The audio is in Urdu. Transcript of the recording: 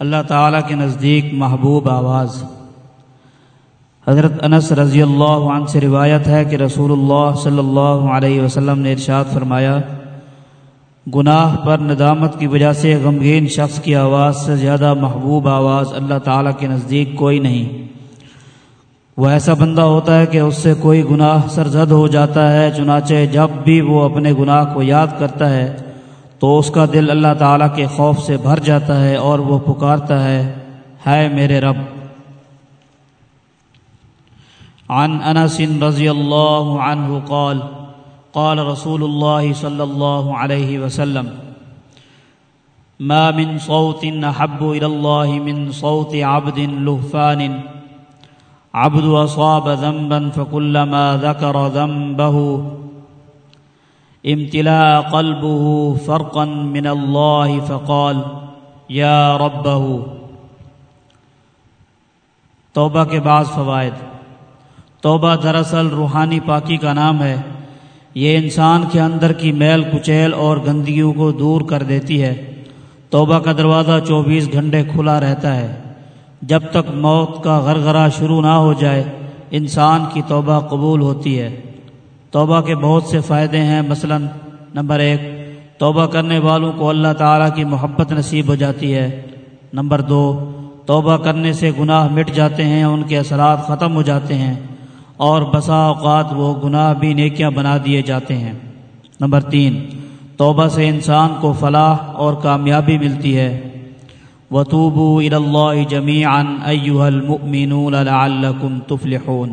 اللہ تعالیٰ کے نزدیک محبوب آواز۔ حضرت انس رضی اللہ عنہ سے روایت ہے کہ رسول اللہ صلی اللہ علیہ وسلم نے ارشاد فرمایا، گناہ پر ندامت کی وجہ سے غمگین شخص کی آواز سے زیادہ محبوب آواز اللہ تعالیٰ کے نزدیک کوئی نہیں۔ وہ ایسا بندہ ہوتا ہے کہ اس سے کوئی گناہ سرزد ہو جاتا ہے، چنانچہ جب بھی وہ اپنے گناہ کو یاد کرتا ہے تو اس کا دل اللہ تعالیٰ کے خوف سے بھر جاتا ہے اور وہ پکارتا ہے ہے میرے رب۔ عن انس رضی اللہ عنہ قال قال رسول الله صلى الله عليه وسلم، ما من صوت احب الى الله من صوت عبد لهفان، عبد اصاب ذنبا فكلما ذكر ذنبه امتلاء قلبه فرقا من الله فقال يا ربه توبہ کے بعض فوائد۔ توبہ دراصل روحانی پاکی کا نام ہے۔ یہ انسان کے اندر کی میل کچیل اور گندگیوں کو دور کر دیتی ہے۔ توبہ کا دروازہ چوبیس گھنٹے کھلا رہتا ہے۔ جب تک موت کا غرغرہ شروع نہ ہو جائے، انسان کی توبہ قبول ہوتی ہے۔ توبہ کے بہت سے فائدے ہیں۔ مثلا نمبر ایک، توبہ کرنے والوں کو اللہ تعالیٰ کی محبت نصیب ہو جاتی ہے۔ نمبر دو، توبہ کرنے سے گناہ مٹ جاتے ہیں، ان کے اثرات ختم ہو جاتے ہیں اور بسا اوقات وہ گناہ بھی نیکیاں بنا دیے جاتے ہیں۔ نمبر تین، توبہ سے انسان کو فلاح اور کامیابی ملتی ہے۔ وطوبو الا اللہ جمیعا ایوہ المؤمنون لعلکم تفلحون۔